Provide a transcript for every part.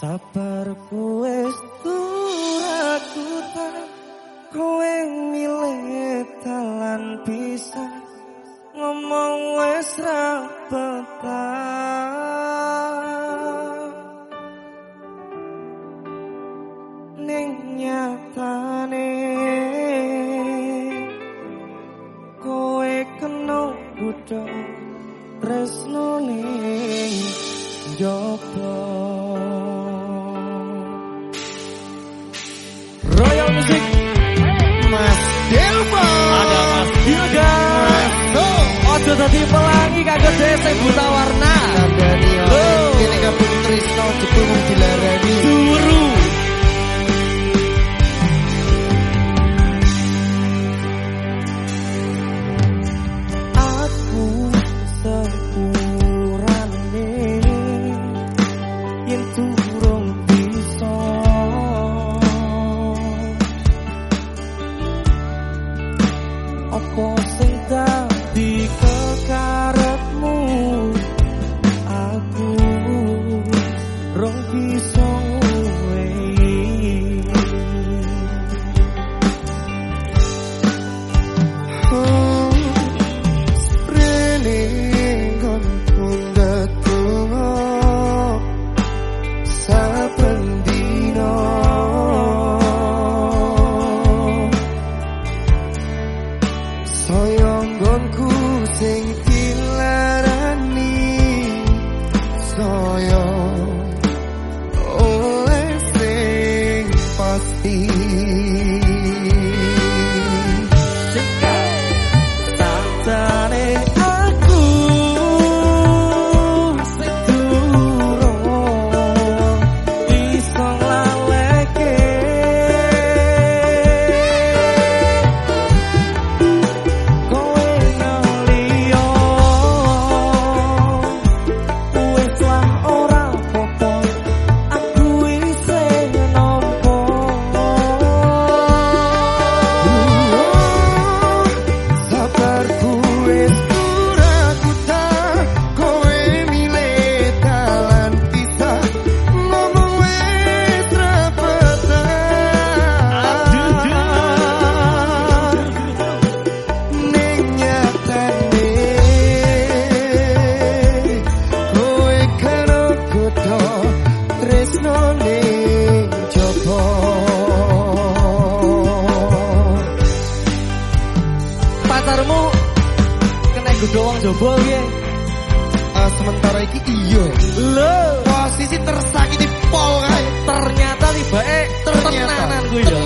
Sabarku turaku tak kowe milih talan bisa ngomong wis ra ning nyatane kowe kena budo tresno ning jopo Music Mas Delmo. ada Mas Gilga Ojo tadi pelangi kagak desa buta warna Kandani Oh. Ini kabut Trisno jebul dilarani. Pacarmu kena wong jaba piye? Ah, sementara iki iya. Lho. Posisi tersakiti pol kae. Ternyata tibake ternyata. tenanan kuwi ya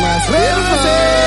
Mas leva!